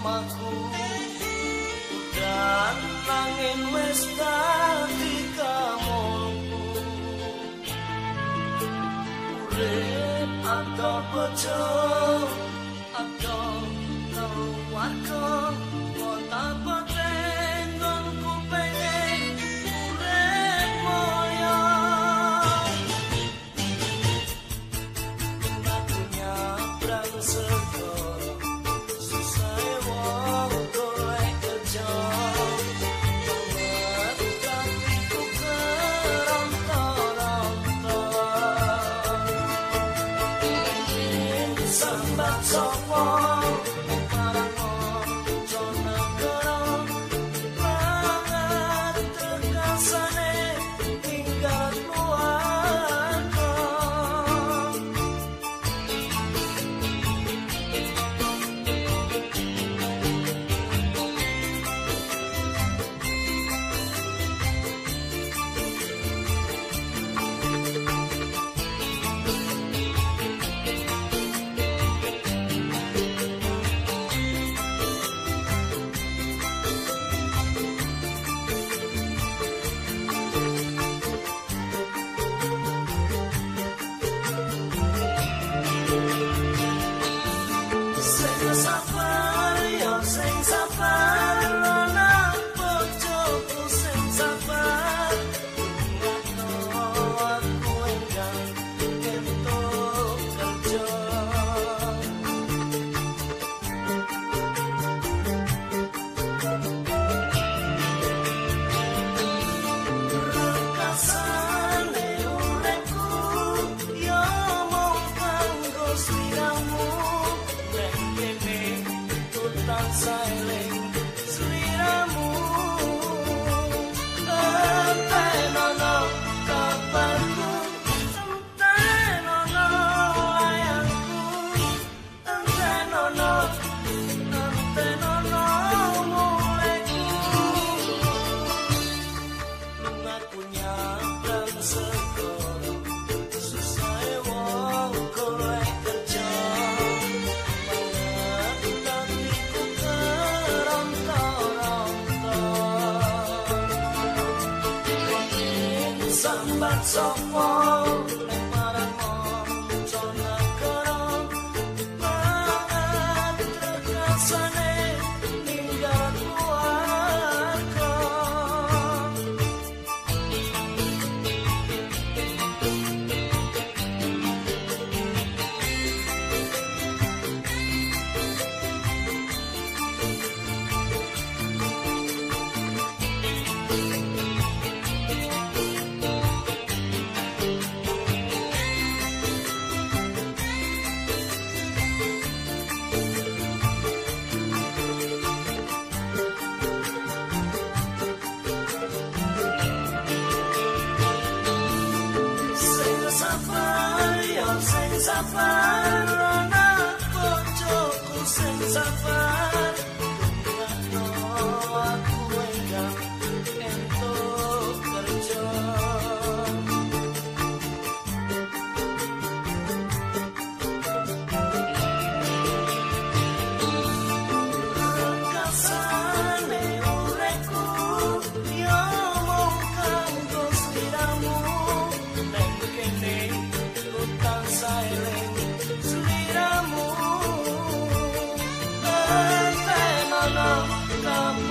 omahku. Dan nangin wis dadi kamu Urip atau pecah I'm sorry. feel something. not so far. Safar farlo, una goccia safar.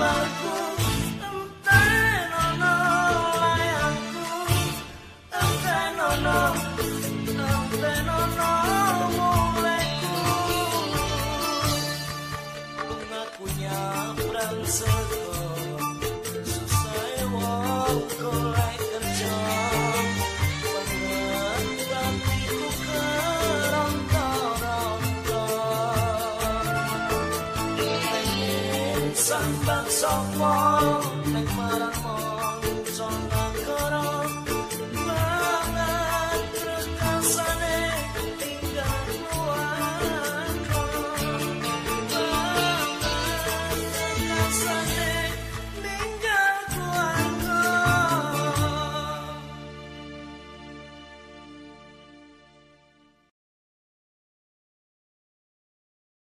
まう